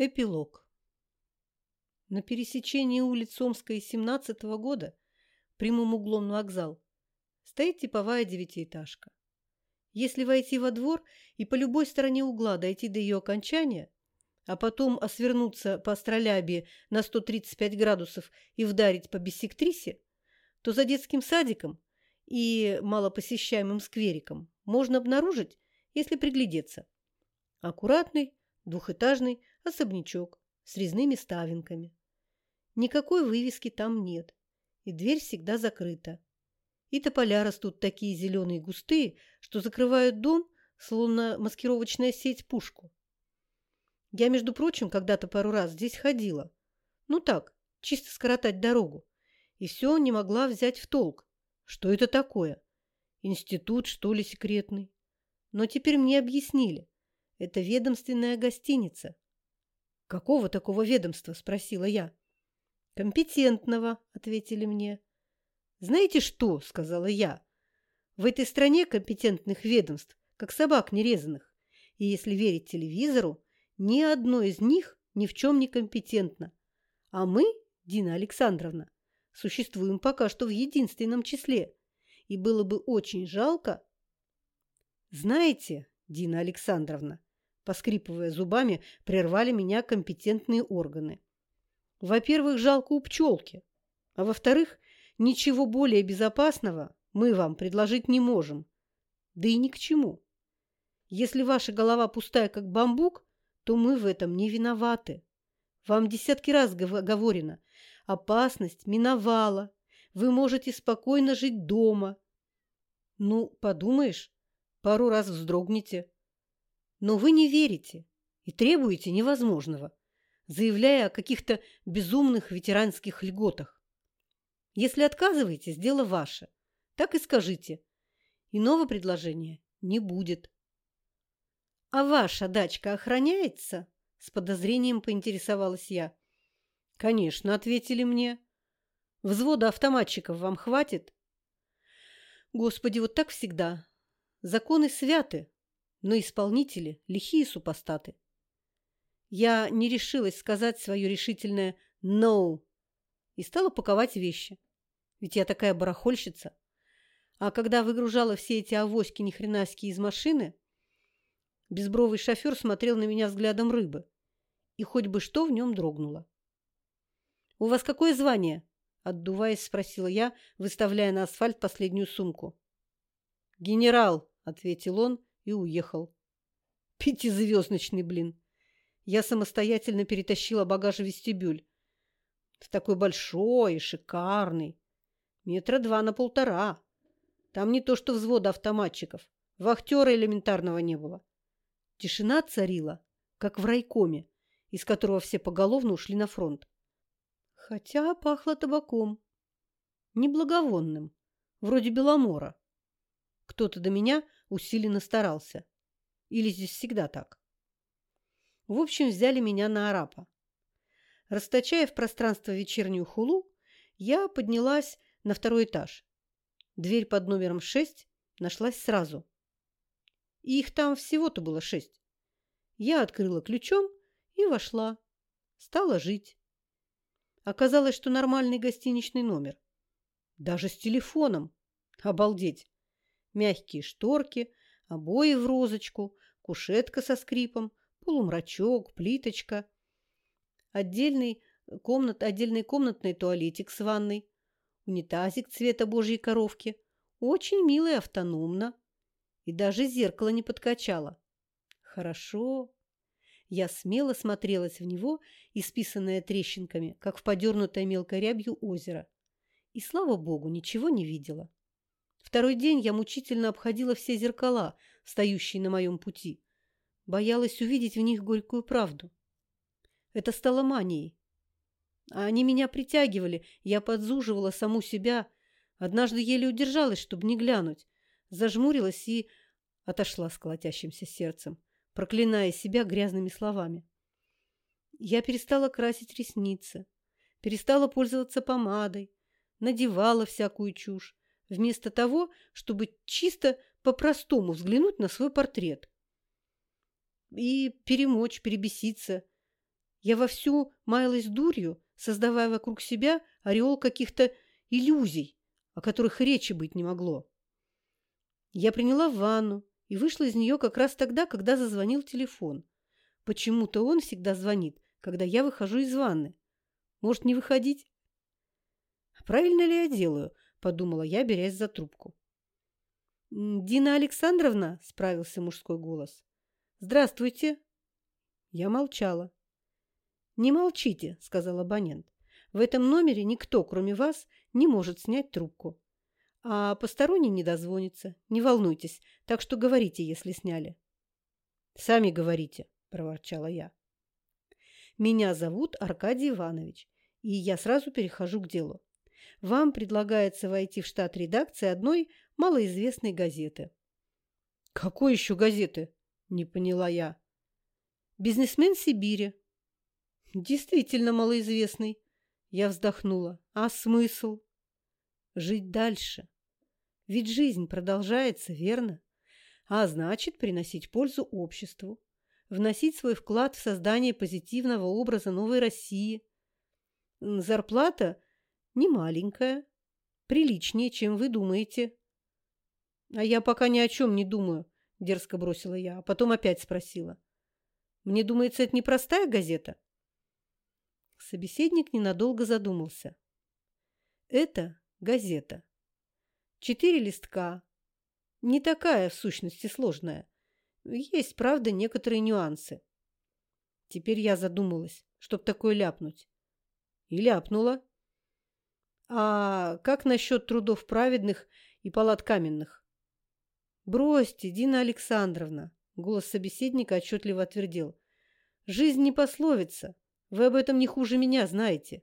Эпилог. На пересечении улиц Омска и 17 -го года, прямым углом на вокзал, стоит типовая девятиэтажка. Если войти во двор и по любой стороне угла дойти до ее окончания, а потом освернуться по астролябии на 135 градусов и вдарить по биссектрисе, то за детским садиком и малопосещаемым сквериком можно обнаружить, если приглядеться, аккуратный двухэтажный особнячок с резными ставинками. Никакой вывески там нет, и дверь всегда закрыта. И тополя растут такие зеленые густые, что закрывают дом, словно маскировочная сеть пушку. Я, между прочим, когда-то пару раз здесь ходила. Ну так, чисто скоротать дорогу. И все не могла взять в толк. Что это такое? Институт, что ли, секретный? Но теперь мне объяснили. Это ведомственная гостиница. Какого такого ведомства? Спросила я. Компетентного, ответили мне. Знаете что? Сказала я. В этой стране компетентных ведомств, как собак нерезанных. И если верить телевизору, ни одно из них ни в чем не компетентно. А мы, Дина Александровна, существуем пока что в единственном числе. И было бы очень жалко. Знаете, Дина Александровна, поскрипывая зубами, прервали меня компетентные органы. Во-первых, жалко у пчелки, а во-вторых, ничего более безопасного мы вам предложить не можем. Да и ни к чему. Если ваша голова пустая, как бамбук, то мы в этом не виноваты. Вам десятки раз говорено, опасность миновала, вы можете спокойно жить дома. Ну, подумаешь, пару раз вздрогните, но вы не верите и требуете невозможного, заявляя о каких-то безумных ветеранских льготах. Если отказываетесь, дело ваше. Так и скажите. Иного предложения не будет. «А ваша дачка охраняется?» С подозрением поинтересовалась я. «Конечно», — ответили мне. «Взвода автоматчиков вам хватит?» Господи, вот так всегда. Законы святы, но исполнители – лихие супостаты. Я не решилась сказать свое решительное «no» и стала паковать вещи. Ведь я такая барахольщица. А когда выгружала все эти авоськи нехренаськие из машины, безбровый шофер смотрел на меня взглядом рыбы, и хоть бы что в нем дрогнуло. «У вас какое звание?» – отдуваясь, спросила я, выставляя на асфальт последнюю сумку. «Генерал», – ответил он и уехал. Пятизвездочный, блин. Я самостоятельно перетащила багаж в вестибюль. В такой большой шикарный. Метра два на полтора. Там не то что взвода автоматчиков. Вахтера элементарного не было. Тишина царила, как в райкоме, из которого все поголовно ушли на фронт. Хотя пахло табаком. Неблаговонным, вроде беломора. Кто-то до меня усиленно старался. Или здесь всегда так? В общем, взяли меня на арапа. Расточая в пространство вечернюю хулу, я поднялась на второй этаж. Дверь под номером шесть нашлась сразу. И их там всего-то было шесть. Я открыла ключом и вошла. Стала жить. Оказалось, что нормальный гостиничный номер. Даже с телефоном. Обалдеть мягкие шторки, обои в розочку, кушетка со скрипом, полумрачок, плиточка. Отдельный, комнат, отдельный комнатный туалетик с ванной, унитазик цвета божьей коровки. Очень мило и автономно. И даже зеркало не подкачало. Хорошо. Я смело смотрелась в него, исписанное трещинками, как в подернутое мелкой рябью озеро. И, слава богу, ничего не видела. Второй день я мучительно обходила все зеркала, стоящие на моем пути. Боялась увидеть в них горькую правду. Это стало манией. А они меня притягивали, я подзуживала саму себя. Однажды еле удержалась, чтобы не глянуть. Зажмурилась и отошла с колотящимся сердцем, проклиная себя грязными словами. Я перестала красить ресницы, перестала пользоваться помадой, надевала всякую чушь, вместо того, чтобы чисто по-простому взглянуть на свой портрет и перемочь, перебеситься. Я вовсю маялась дурью, создавая вокруг себя ореол каких-то иллюзий, о которых речи быть не могло. Я приняла ванну и вышла из нее как раз тогда, когда зазвонил телефон. Почему-то он всегда звонит, когда я выхожу из ванны. Может, не выходить? Правильно ли я делаю? Подумала я, берясь за трубку. «Дина Александровна?» – справился мужской голос. «Здравствуйте». Я молчала. «Не молчите», – сказал абонент. «В этом номере никто, кроме вас, не может снять трубку. А посторонний не дозвонится. Не волнуйтесь, так что говорите, если сняли». «Сами говорите», – проворчала я. «Меня зовут Аркадий Иванович, и я сразу перехожу к делу. Вам предлагается войти в штат редакции одной малоизвестной газеты». «Какой еще газеты?» – не поняла я. «Бизнесмен Сибири». «Действительно малоизвестный», – я вздохнула. «А смысл?» «Жить дальше. Ведь жизнь продолжается, верно? А значит, приносить пользу обществу вносить свой вклад в создание позитивного образа новой России. Зарплата не маленькая, приличнее, чем вы думаете. А я пока ни о чем не думаю, дерзко бросила я, а потом опять спросила. Мне думается, это непростая газета? Собеседник ненадолго задумался. Это газета. Четыре листка. Не такая, в сущности, сложная. Есть, правда, некоторые нюансы. Теперь я задумалась, чтоб такое ляпнуть. И ляпнула. А как насчет трудов праведных и палат каменных? Бросьте, Дина Александровна. Голос собеседника отчетливо отвердел. Жизнь не пословица. Вы об этом не хуже меня знаете.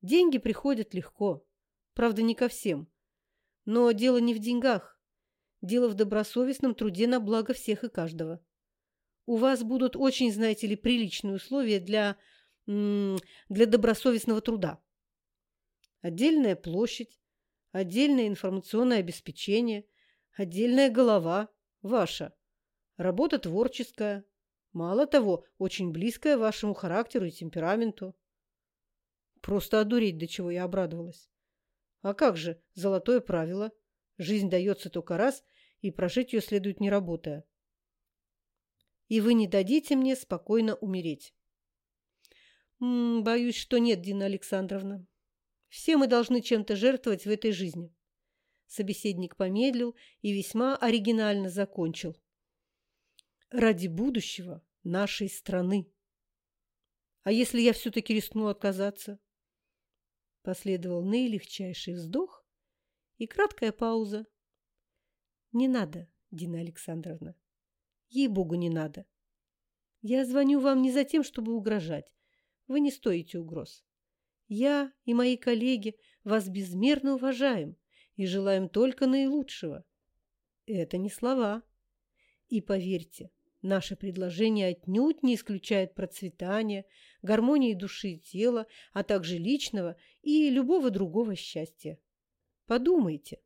Деньги приходят легко. Правда, не ко всем. Но дело не в деньгах. Дело в добросовестном труде на благо всех и каждого. У вас будут очень, знаете ли, приличные условия для, для добросовестного труда. Отдельная площадь, отдельное информационное обеспечение, отдельная голова ваша, работа творческая, мало того, очень близкая вашему характеру и темпераменту. Просто одуреть, до чего я обрадовалась. А как же золотое правило? Жизнь дается только раз, и прожить ее следует не работая. И вы не дадите мне спокойно умереть. М -м, боюсь, что нет, Дина Александровна. Все мы должны чем-то жертвовать в этой жизни. Собеседник помедлил и весьма оригинально закончил. Ради будущего нашей страны. А если я все-таки рискну отказаться? Последовал наилегчайший вздох и краткая пауза. Не надо, Дина Александровна. Ей-богу, не надо. Я звоню вам не за тем, чтобы угрожать. Вы не стоите угроз. Я и мои коллеги вас безмерно уважаем и желаем только наилучшего. Это не слова. И поверьте, наше предложение отнюдь не исключает процветания, гармонии души и тела, а также личного и любого другого счастья. Подумайте.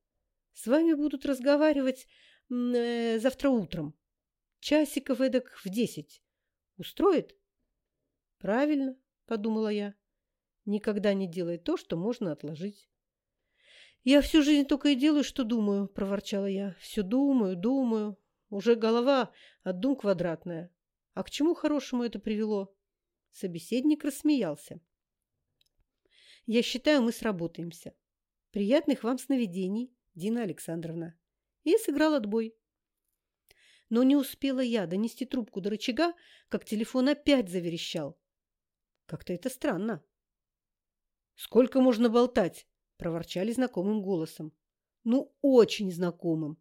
С вами будут разговаривать э, завтра утром. Часиков эдак в десять. Устроит? Правильно, подумала я. Никогда не делай то, что можно отложить. Я всю жизнь только и делаю, что думаю, проворчала я. Все думаю, думаю. Уже голова от дум квадратная. А к чему хорошему это привело? Собеседник рассмеялся. Я считаю, мы сработаемся. Приятных вам сновидений. Дина Александровна. И сыграл отбой. Но не успела я донести трубку до рычага, как телефон опять заверещал. Как-то это странно. «Сколько можно болтать?» – проворчали знакомым голосом. Ну, очень знакомым.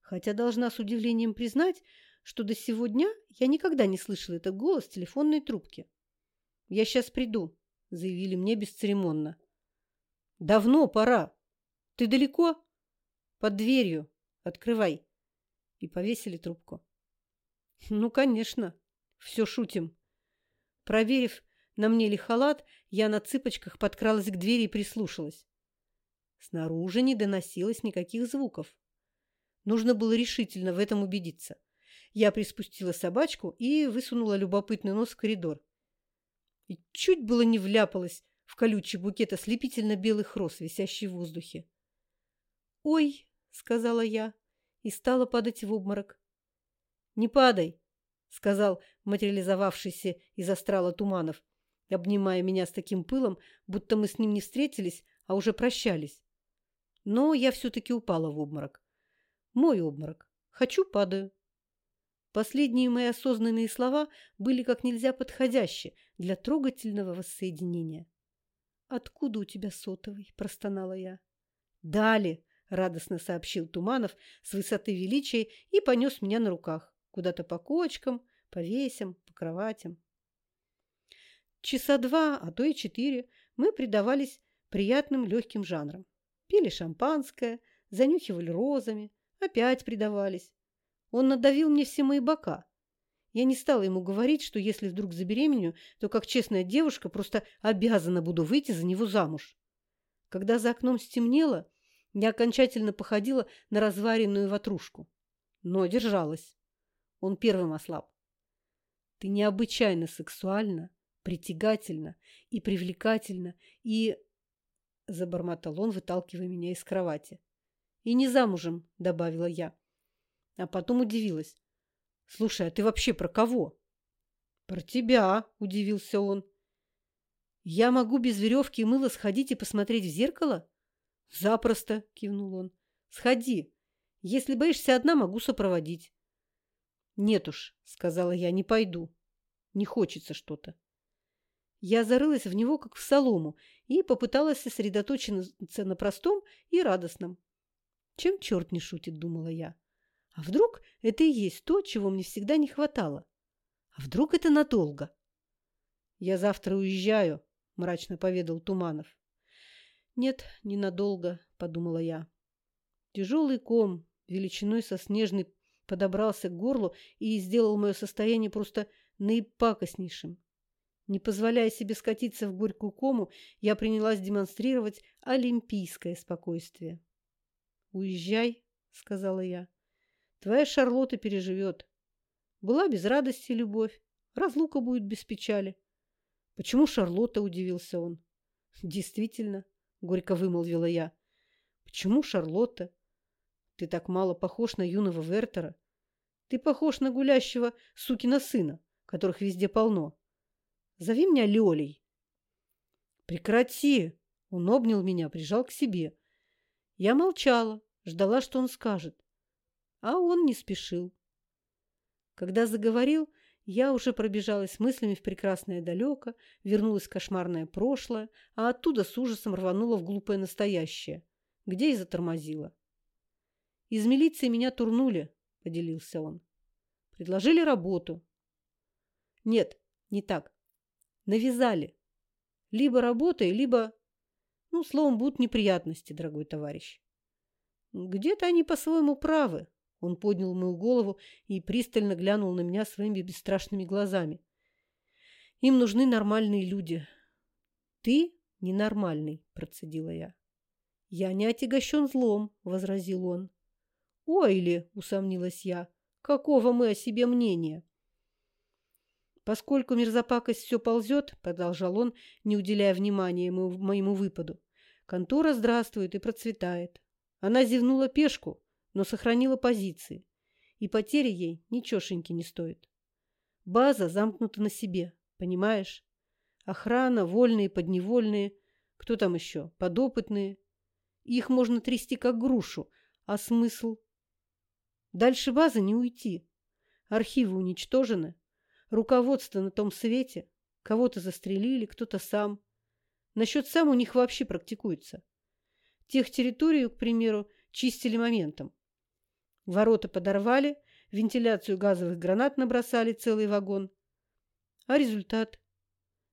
Хотя должна с удивлением признать, что до сегодня я никогда не слышала этот голос в телефонной трубке. «Я сейчас приду», – заявили мне бесцеремонно. «Давно пора. Ты далеко?» Под дверью. Открывай. И повесили трубку. Ну, конечно. Все шутим. Проверив, на мне ли халат, я на цыпочках подкралась к двери и прислушалась. Снаружи не доносилось никаких звуков. Нужно было решительно в этом убедиться. Я приспустила собачку и высунула любопытный нос в коридор. и чуть было не вляпалась в колючий букет ослепительно-белых роз, висящий в воздухе. «Ой!» — сказала я и стала падать в обморок. «Не падай!» — сказал материализовавшийся из астрала Туманов, обнимая меня с таким пылом, будто мы с ним не встретились, а уже прощались. Но я все-таки упала в обморок. Мой обморок. Хочу – падаю. Последние мои осознанные слова были как нельзя подходящие для трогательного воссоединения. «Откуда у тебя сотовый?» – простонала я. «Дали!» – радостно сообщил Туманов с высоты величия и понес меня на руках. Куда-то по кочкам, по весям, по кроватям. Часа два, а то и четыре мы предавались приятным легким жанрам. Пили шампанское, занюхивали розами, опять предавались. Он надавил мне все мои бока. Я не стала ему говорить, что если вдруг забеременею, то как честная девушка просто обязана буду выйти за него замуж. Когда за окном стемнело, я окончательно походила на разваренную ватрушку. Но держалась. Он первым ослаб. Ты необычайно сексуальна, притягательна и привлекательна, и... Забормотал он, выталкивая меня из кровати. И не замужем, добавила я. А потом удивилась. Слушай, а ты вообще про кого? Про тебя, удивился он. Я могу без веревки и мыла сходить и посмотреть в зеркало? Запросто, кивнул он. Сходи. Если боишься одна, могу сопроводить. Нет уж, сказала я, не пойду. Не хочется что-то. Я зарылась в него, как в солому, и попыталась сосредоточиться на простом и радостном. Чем черт не шутит, думала я. А вдруг это и есть то, чего мне всегда не хватало? А вдруг это надолго? Я завтра уезжаю, мрачно поведал Туманов. Нет, ненадолго, подумала я. Тяжелый ком, величиной со снежный, подобрался к горлу и сделал мое состояние просто наипакостнейшим. Не позволяя себе скатиться в горькую кому, я принялась демонстрировать олимпийское спокойствие. «Уезжай», — сказала я. «Твоя Шарлотта переживет. Была без радости любовь, разлука будет без печали». «Почему Шарлотта?» — удивился он. «Действительно», — горько вымолвила я. «Почему Шарлотта? Ты так мало похож на юного Вертера. Ты похож на гулящего сукина сына, которых везде полно. Зови меня Лёлей. Прекрати! Он обнял меня, прижал к себе. Я молчала, ждала, что он скажет. А он не спешил. Когда заговорил, я уже пробежалась мыслями в прекрасное далеко, вернулась в кошмарное прошлое, а оттуда с ужасом рванула в глупое настоящее, где и затормозила. Из милиции меня турнули, поделился он. Предложили работу. Нет, не так. Навязали. Либо работой, либо... Ну, словом, будут неприятности, дорогой товарищ. Где-то они по-своему правы. Он поднял мою голову и пристально глянул на меня своими бесстрашными глазами. Им нужны нормальные люди. Ты ненормальный, процедила я. Я не отягощен злом, возразил он. Ой ли, усомнилась я, какого мы о себе мнения? Поскольку мерзопакость все ползет, продолжал он, не уделяя внимания ему, моему выпаду, контора здравствует и процветает. Она зевнула пешку, но сохранила позиции, и потери ей ничешеньки не стоит. База замкнута на себе, понимаешь? Охрана, вольные, подневольные, кто там еще, подопытные. Их можно трясти как грушу, а смысл? Дальше базы не уйти. Архивы уничтожены, Руководство на том свете. Кого-то застрелили, кто-то сам. Насчет сам у них вообще практикуется. Тех территорию, к примеру, чистили моментом. Ворота подорвали, вентиляцию газовых гранат набросали целый вагон. А результат?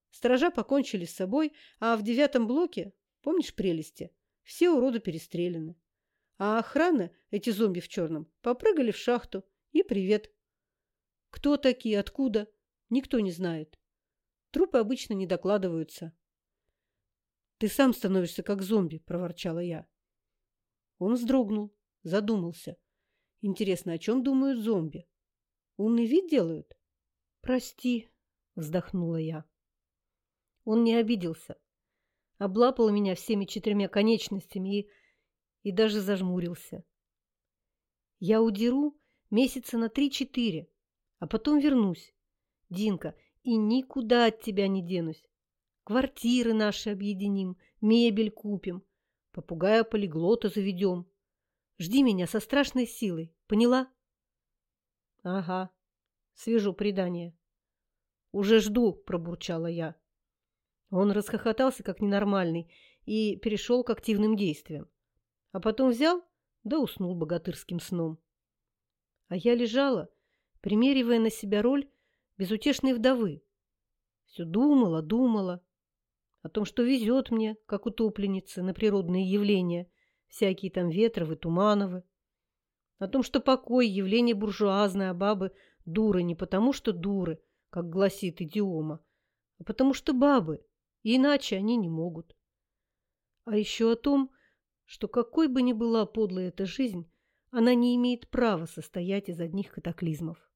Стража покончили с собой, а в девятом блоке, помнишь прелести, все уроды перестреляны. А охрана, эти зомби в черном, попрыгали в шахту. И привет. Кто такие, откуда? Никто не знает. Трупы обычно не докладываются. «Ты сам становишься как зомби», – проворчала я. Он вздрогнул, задумался. Интересно, о чем думают зомби? Умный вид делают? «Прости», – вздохнула я. Он не обиделся. Облапал меня всеми четырьмя конечностями и, и даже зажмурился. Я удеру месяца на три-четыре, а потом вернусь. Динка, и никуда от тебя не денусь. Квартиры наши объединим, мебель купим, попугая-полиглота заведем. Жди меня со страшной силой, поняла? Ага, свяжу предание. Уже жду, пробурчала я. Он расхохотался, как ненормальный, и перешел к активным действиям. А потом взял, да уснул богатырским сном. А я лежала, примеривая на себя роль безутешной вдовы. Все думала, думала о том, что везет мне, как утопленнице, на природные явления, всякие там ветровы, тумановы. О том, что покой – явление буржуазное, а бабы – дуры не потому, что дуры, как гласит идиома, а потому что бабы, и иначе они не могут. А еще о том, что какой бы ни была подлая эта жизнь, она не имеет права состоять из одних катаклизмов.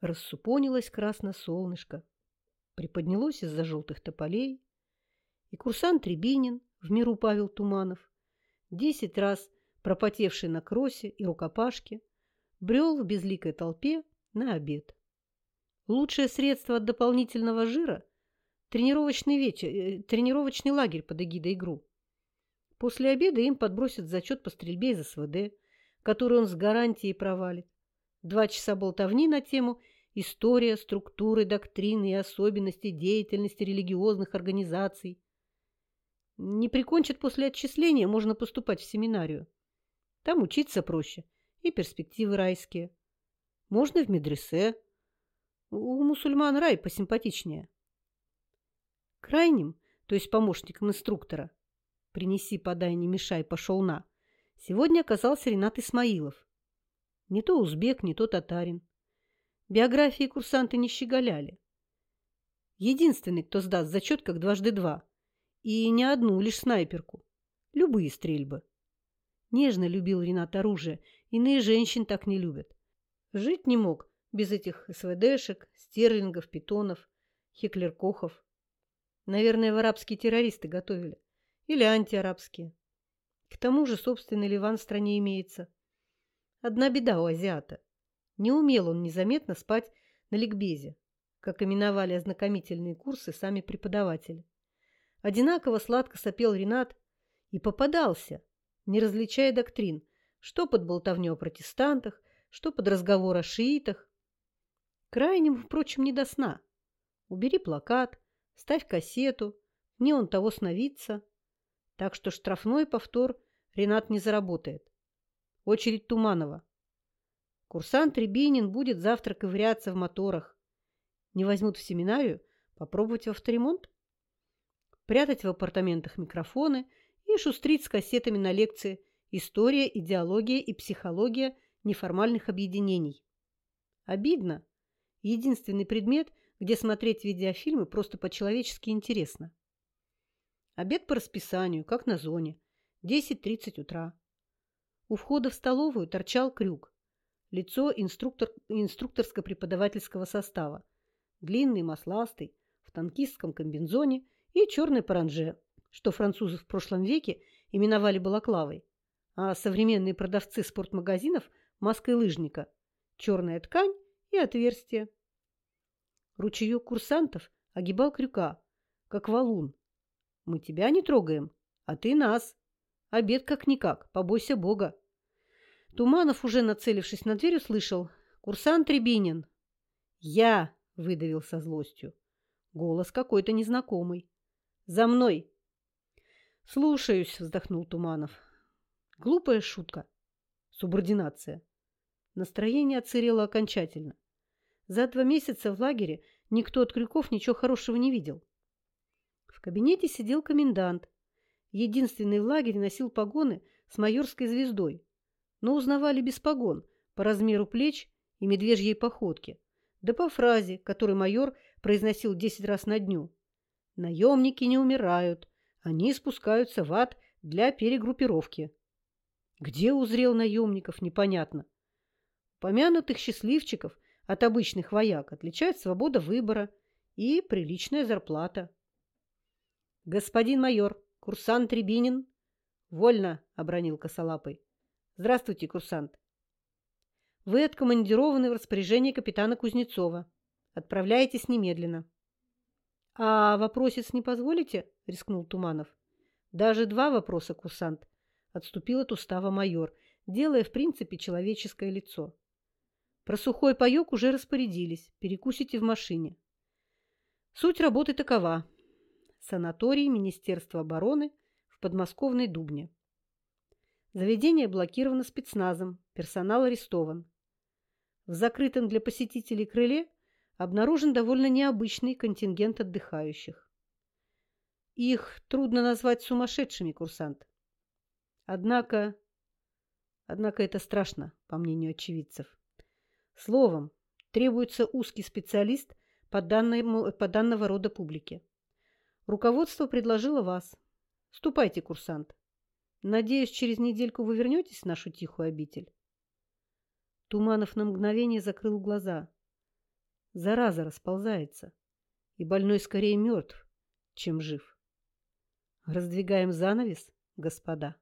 Рассупонилось красное солнышко, приподнялось из-за желтых тополей, и курсант Рябинин, в миру Павел Туманов, десять раз пропотевший на кросе и рукопашке, брел в безликой толпе на обед. Лучшее средство от дополнительного жира – тренировочный, вечер, э, тренировочный лагерь под эгидой ИГРУ. После обеда им подбросят зачет по стрельбе из СВД, который он с гарантией провалит. Два часа болтовни на тему «История, структуры, доктрины и особенности деятельности религиозных организаций». Не прикончат после отчисления, можно поступать в семинарию. Там учиться проще и перспективы райские. Можно в медресе. У мусульман рай посимпатичнее. Крайним, то есть помощником инструктора, принеси, подай, не мешай, пошел на, сегодня оказался Ренат Исмаилов. Не то узбек, не то татарин. Биографии курсанты не щеголяли. Единственный, кто сдаст зачет как дважды два. И не одну, лишь снайперку. Любые стрельбы. Нежно любил Ренат оружие. Иные женщин так не любят. Жить не мог без этих СВДшек, стерлингов, питонов, хеклеркохов. Наверное, в арабские террористы готовили. Или антиарабские. К тому же собственный Ливан в стране имеется. Одна беда у азиата. Не умел он незаметно спать на ликбезе, как именовали ознакомительные курсы сами преподаватели. Одинаково сладко сопел Ренат и попадался, не различая доктрин, что под болтовню о протестантах, что под разговор о шиитах. Крайним, впрочем, не до сна. Убери плакат, ставь кассету, не он того сновидца. Так что штрафной повтор Ренат не заработает. Очередь Туманова. Курсант Рябинин будет завтра ковыряться в моторах. Не возьмут в семинарию? Попробовать в авторемонт? Прятать в апартаментах микрофоны и шустрить с кассетами на лекции «История, идеология и психология неформальных объединений». Обидно. Единственный предмет, где смотреть видеофильмы просто по-человечески интересно. Обед по расписанию, как на зоне. 10.30 утра. У входа в столовую торчал крюк. Лицо инструктор, инструкторско-преподавательского состава. Длинный, масластый, в танкистском комбинзоне и черной паранже, что французы в прошлом веке именовали балаклавой, а современные продавцы спортмагазинов – маской лыжника, черная ткань и отверстие. Ручеек курсантов огибал крюка, как валун. Мы тебя не трогаем, а ты нас. Обед как-никак, побойся Бога. Туманов, уже нацелившись на дверь, услышал. «Курсант Рябинин!» «Я!» – выдавил со злостью. Голос какой-то незнакомый. «За мной!» «Слушаюсь!» – вздохнул Туманов. Глупая шутка. Субординация. Настроение отсырело окончательно. За два месяца в лагере никто от Крюков ничего хорошего не видел. В кабинете сидел комендант. Единственный в лагере носил погоны с майорской звездой но узнавали без погон, по размеру плеч и медвежьей походке, да по фразе, которую майор произносил десять раз на дню. «Наемники не умирают, они спускаются в ад для перегруппировки». Где узрел наемников, непонятно. Помянутых счастливчиков от обычных вояк отличает свобода выбора и приличная зарплата. Господин майор, курсант Рябинин. Вольно, обронил косолапый. Здравствуйте, курсант. Вы откомандированы в распоряжение капитана Кузнецова. Отправляетесь немедленно. А вопросец не позволите? рискнул Туманов. Даже два вопроса, курсант, отступил от устава майор, делая в принципе человеческое лицо. Про сухой паёк уже распорядились, перекусите в машине. Суть работы такова. Санаторий Министерства обороны в подмосковной Дубне. Заведение блокировано спецназом, персонал арестован. В закрытом для посетителей крыле обнаружен довольно необычный контингент отдыхающих. Их трудно назвать сумасшедшими, курсант. Однако... Однако это страшно, по мнению очевидцев. Словом, требуется узкий специалист по, данному, по данного рода публике. Руководство предложило вас. Ступайте, курсант. Надеюсь, через недельку вы вернетесь в нашу тихую обитель. Туманов на мгновение закрыл глаза. Зараза расползается, и больной скорее мертв, чем жив. Раздвигаем занавес, господа.